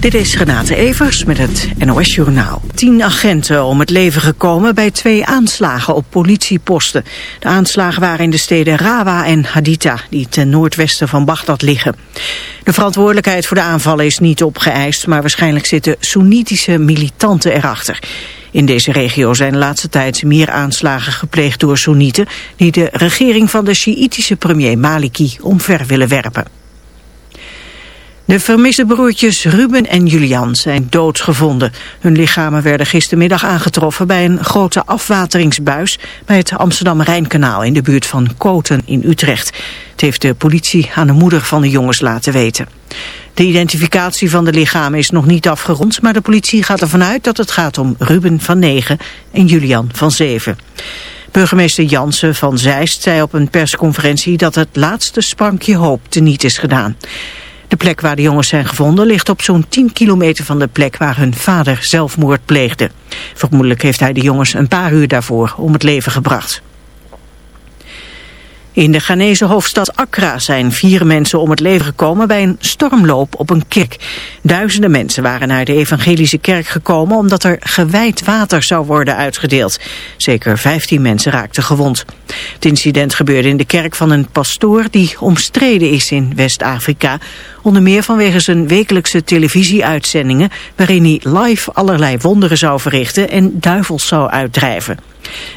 Dit is Renate Evers met het NOS Journaal. Tien agenten om het leven gekomen bij twee aanslagen op politieposten. De aanslagen waren in de steden Rawa en Haditha, die ten noordwesten van Bagdad liggen. De verantwoordelijkheid voor de aanvallen is niet opgeëist, maar waarschijnlijk zitten Soenitische militanten erachter. In deze regio zijn de laatste tijd meer aanslagen gepleegd door Soenieten... die de regering van de Sjiitische premier Maliki omver willen werpen. De vermiste broertjes Ruben en Julian zijn doodgevonden. Hun lichamen werden gistermiddag aangetroffen bij een grote afwateringsbuis bij het Amsterdam-Rijnkanaal in de buurt van Koten in Utrecht. Het heeft de politie aan de moeder van de jongens laten weten. De identificatie van de lichamen is nog niet afgerond, maar de politie gaat ervan uit dat het gaat om Ruben van 9 en Julian van 7. Burgemeester Jansen van Zeist zei op een persconferentie dat het laatste sprankje hoop teniet is gedaan. De plek waar de jongens zijn gevonden ligt op zo'n 10 kilometer van de plek waar hun vader zelfmoord pleegde. Vermoedelijk heeft hij de jongens een paar uur daarvoor om het leven gebracht. In de Ghanese hoofdstad Accra zijn vier mensen om het leven gekomen bij een stormloop op een kerk. Duizenden mensen waren naar de evangelische kerk gekomen omdat er gewijd water zou worden uitgedeeld. Zeker 15 mensen raakten gewond. Het incident gebeurde in de kerk van een pastoor die omstreden is in West-Afrika. Onder meer vanwege zijn wekelijkse televisieuitzendingen waarin hij live allerlei wonderen zou verrichten en duivels zou uitdrijven.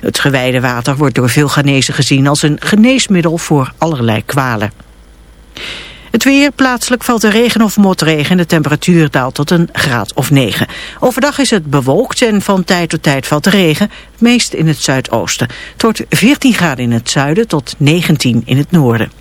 Het gewijde water wordt door veel Ghanese gezien als een geneesmiddel voor allerlei kwalen. Het weer, plaatselijk valt er regen of motregen en de temperatuur daalt tot een graad of 9. Overdag is het bewolkt en van tijd tot tijd valt er regen, meest in het zuidoosten. Wordt 14 graden in het zuiden tot 19 in het noorden.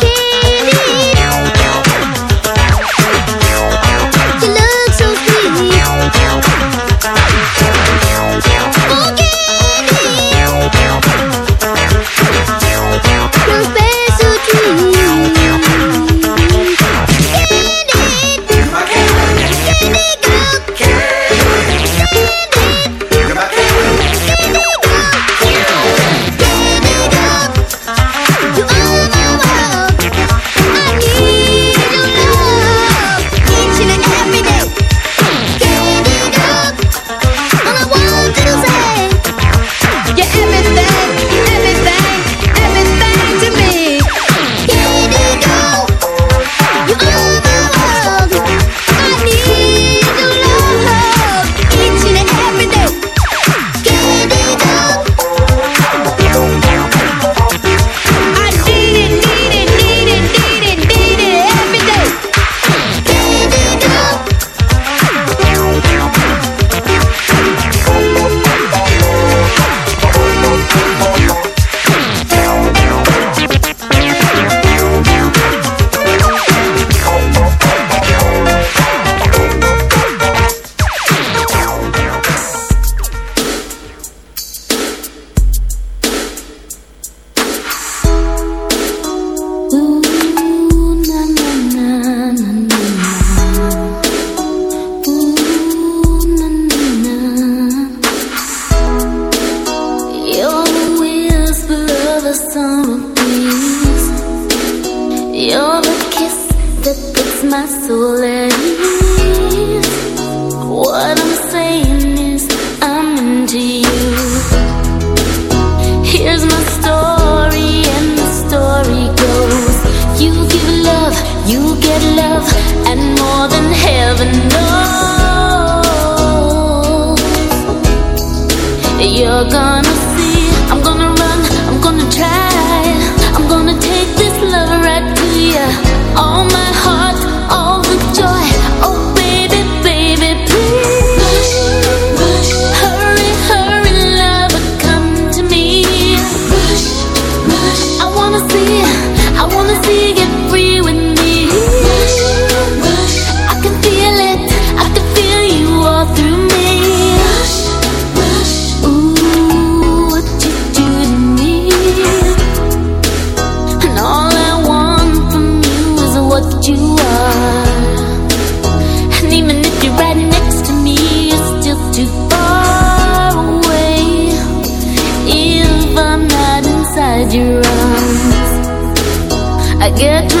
get to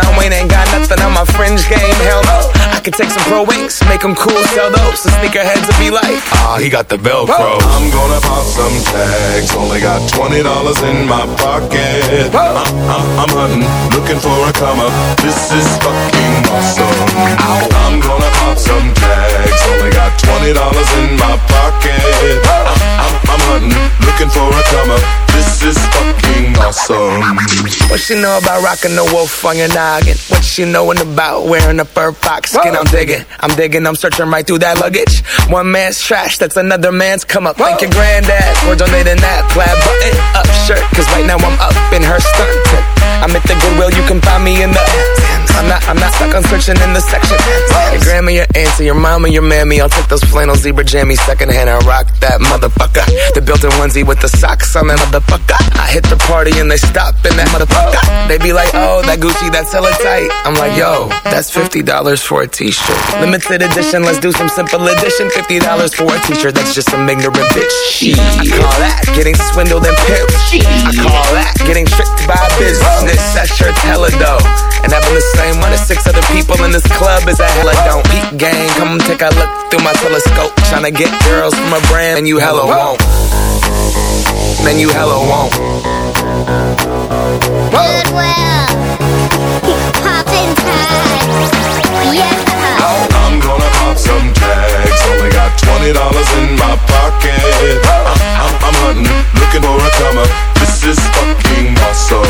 John Wayne ain't got nothing on my fringe game. Hell no. I could take some pro wings, make them cool, sell those. The sneakerheads will be like, ah, he got the Velcro. I'm gonna pop some tags. Only got twenty dollars in my pocket. I'm, I'm, uh, uh, I'm hunting, looking for a come up. This is fucking awesome. I'm gonna pop some tags. Only got twenty dollars in my pocket. I'm, uh, I'm, I'm hunting, looking for a come up. This is fucking awesome. What she know about rocking the wolf on your noggin? What she knowin' about wearing a fur fox skin? I'm digging, I'm digging, I'm searching right through that luggage. One man's trash, that's another man's come up. Thank your granddad for donating that plaid button up shirt. Cause right now I'm up in her skirt. I'm at the Goodwill, you can find me in the. I'm not, I'm not stuck on searching in the section. Your grandma, your auntie, your mama, your mammy. I'll take those flannel zebra jammies secondhand and rock that motherfucker. The built-in onesie with the socks on that motherfucker. I hit the party and they stop in that motherfucker. They be like, oh, that Gucci, that's hella tight. I'm like, yo, that's $50 for a t-shirt. Limited edition, let's do some simple edition. $50 for a t-shirt, that's just some ignorant bitch. I call that getting swindled and pimped. I call that getting tricked by a business. That shirt's hella dope. And having the same one as six other people in this club is a hella don't. Peak gang, come take a look through my telescope. Tryna get girls from a brand, and you hella won't. Man, you hella won't. Goodwill. Poppin' tags. Yeah. I'm gonna pop some tags. Only got twenty dollars in my pocket. I'm, I'm, I'm hunting, looking for a come. This is fucking awesome.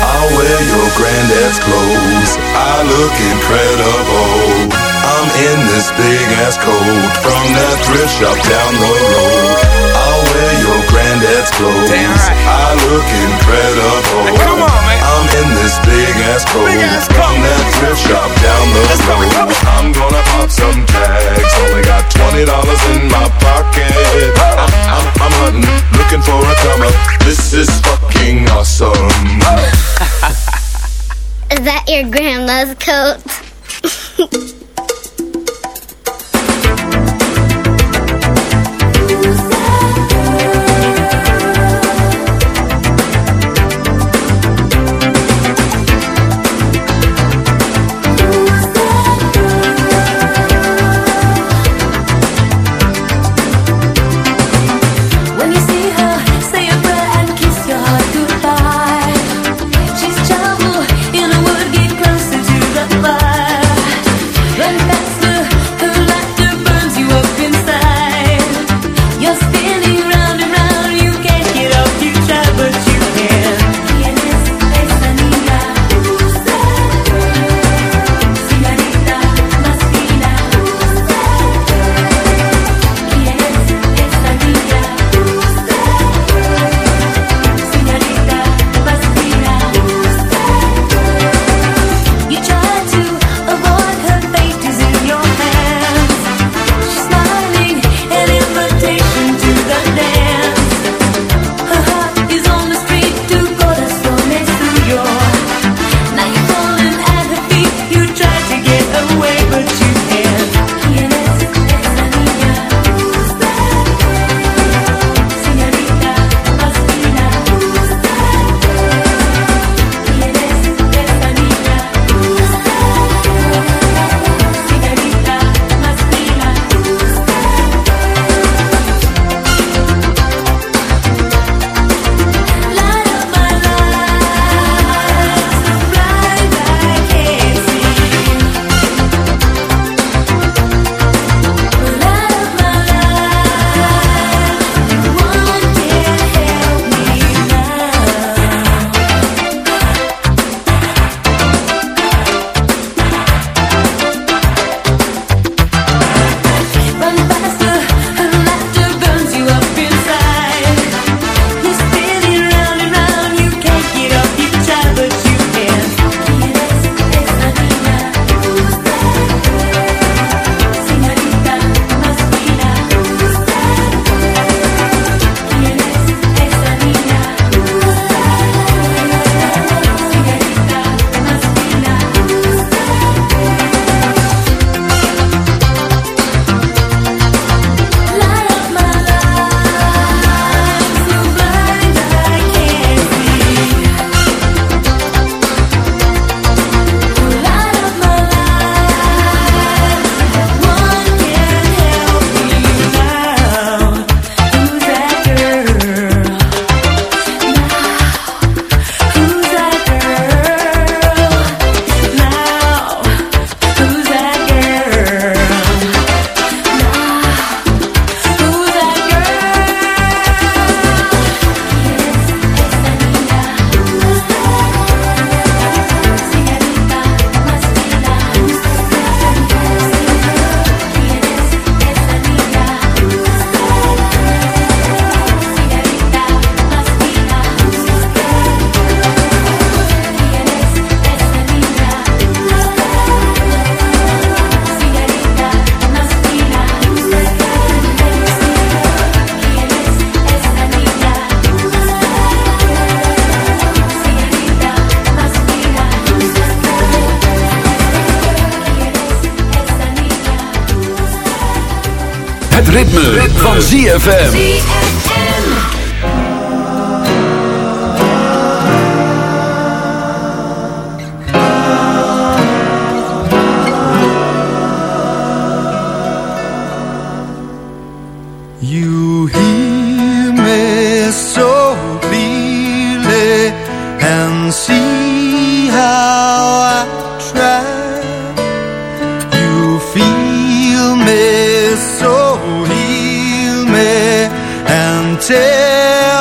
I'll wear your granddad's clothes. I look incredible. I'm in this big ass coat from that thrift shop down the road. I'll wear clothes. Damn right. I look incredible. Come on, man. I'm in this big ass coat ass from coat. that thrift shop down the road. I'm gonna pop some tags. Only got twenty dollars in my pocket. I'm, I'm, I'm hunting, looking for a come up. This is fucking awesome. Is that your grandma's coat?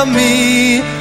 me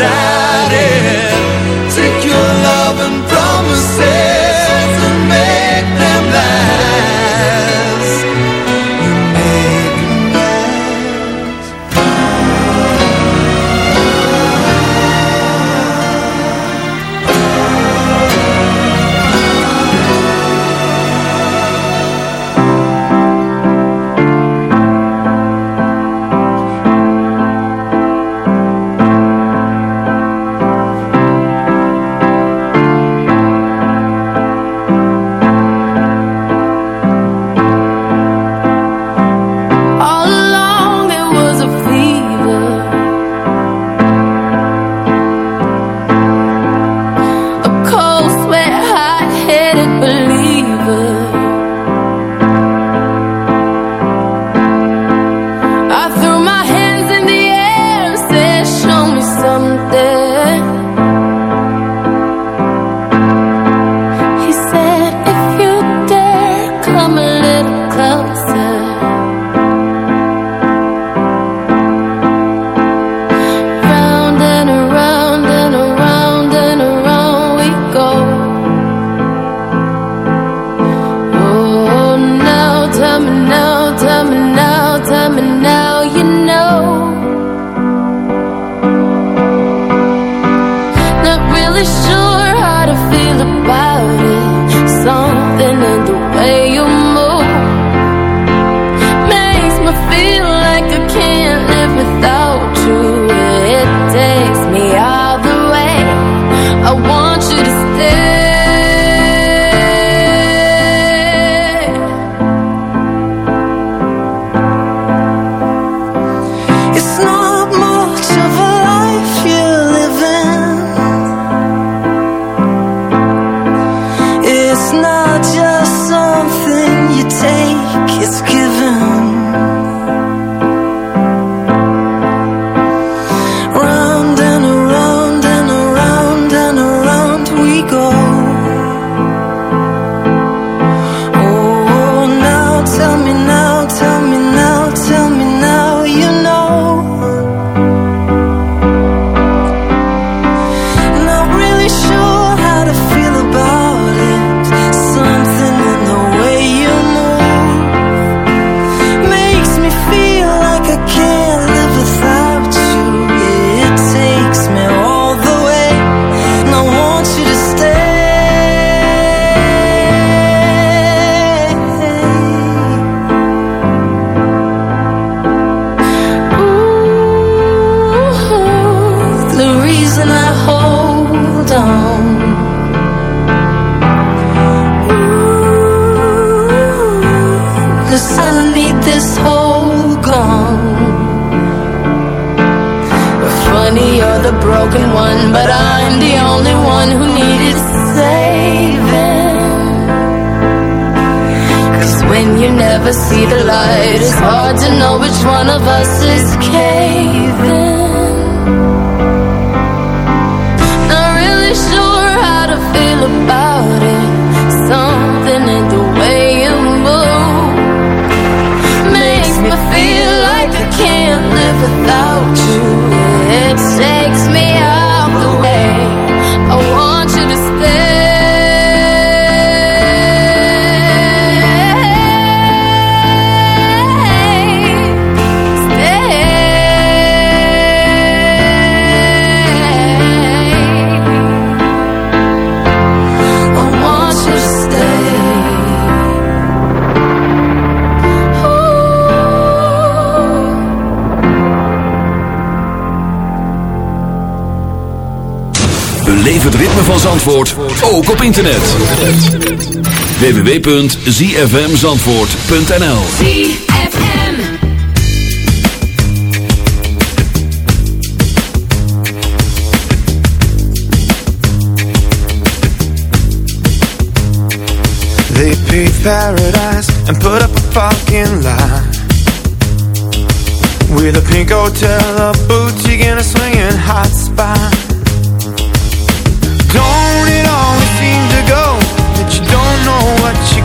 hopes hard to know which one of us is caving. Van Zandvoort, ook op internet. www.zfmzandvoort.nl ZFM. They paved paradise and put up a parking lot With a pink hotel, a boutique and a swinging hot spot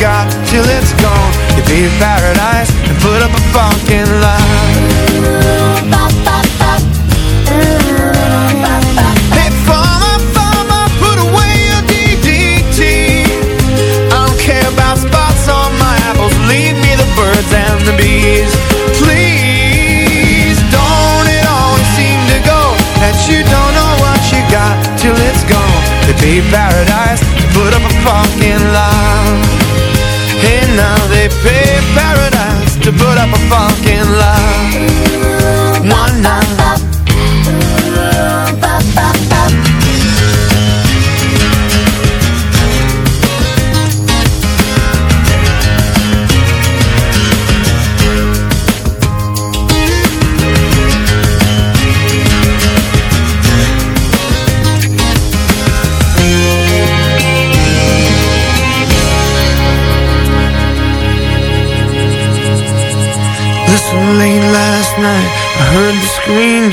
got till it's gone. You pay paradise and put up a farmer, farmer, put away your DDT. I don't care about spots on my apples. Leave me the birds and the bees. Please, don't it always seem to go that you don't know what you got till it's gone? They pay paradise put up a fucking lot. They pay paradise to put up a fucking lot.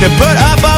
to put up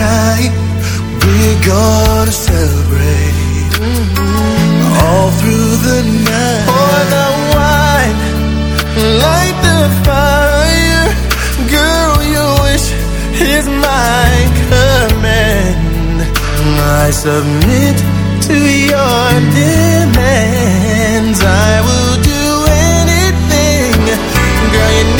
tonight we're gonna celebrate mm -hmm. all through the night. Pour the wine, light the fire, girl. Your wish is my command. I submit to your demands. I will do anything, girl. You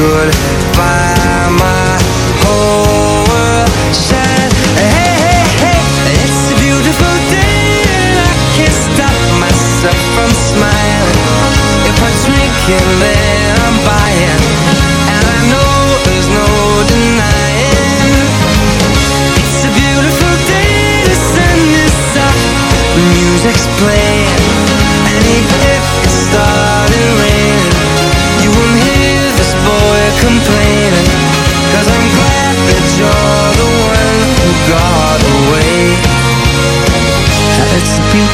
goodbye my whole world. Shine. Hey hey hey it's a beautiful day and I can't stop myself from smiling. If I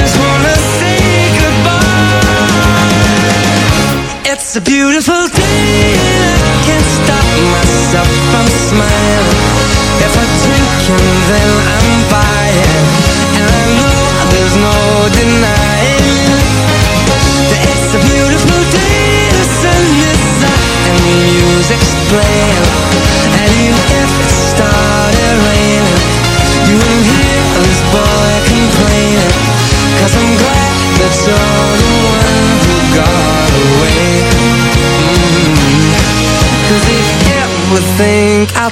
just wanna say goodbye. It's a beautiful day and I can't stop myself from smiling.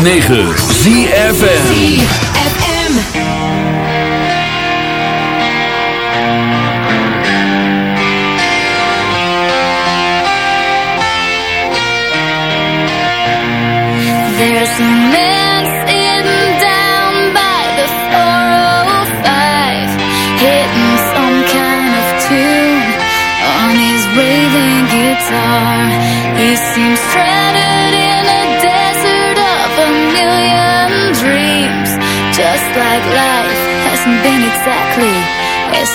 106.9 ZFN There's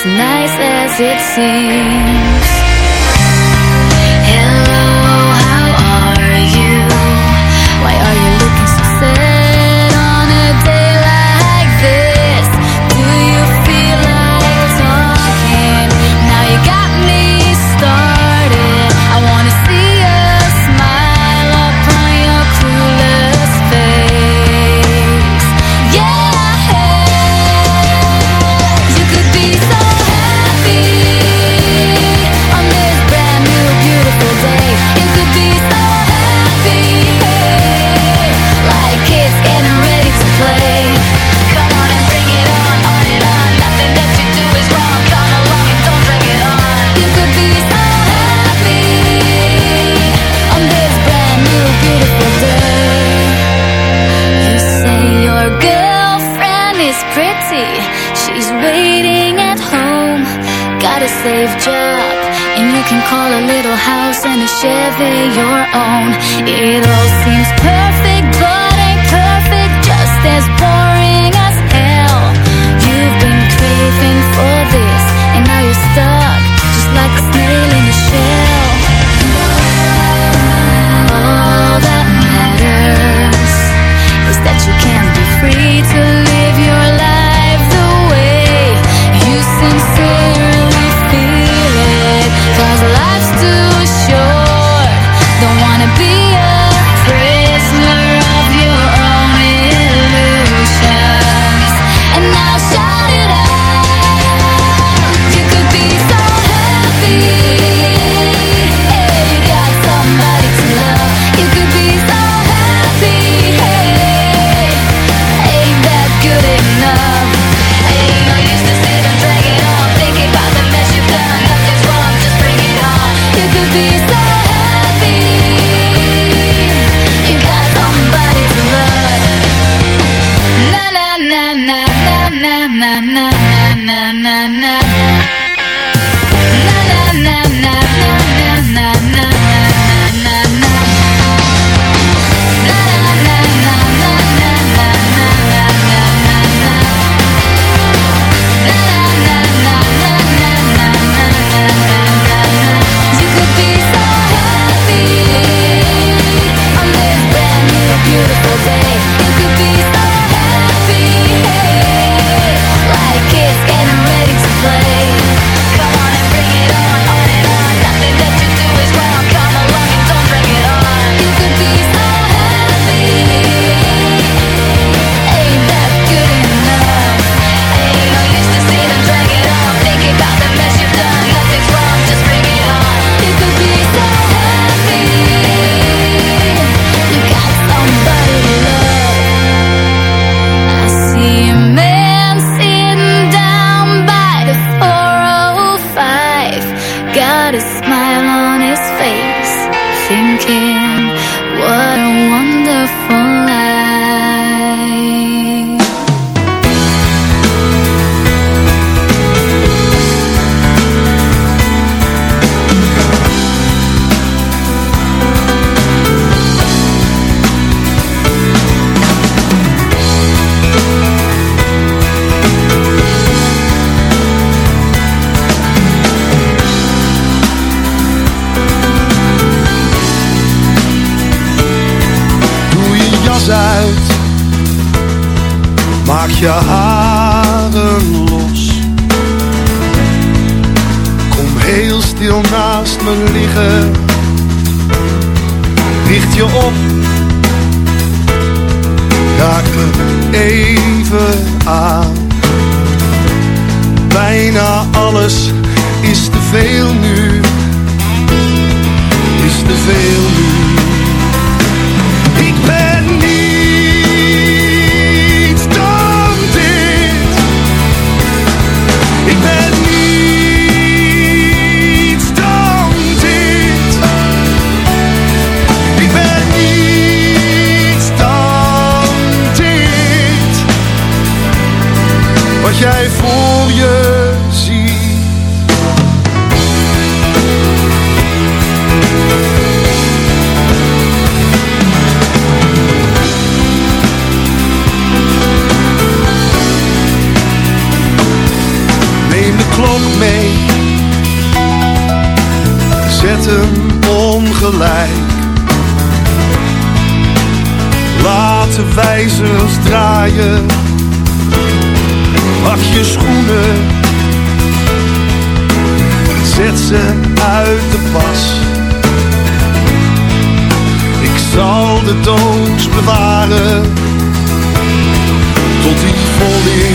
nice as it seems. they're your own. It all seems perfect, but ain't perfect, just as boring. zet hem ongelijk. Laat de wijzers draaien, wacht je schoenen, zet ze uit de pas. Ik zal de dood bewaren tot die volle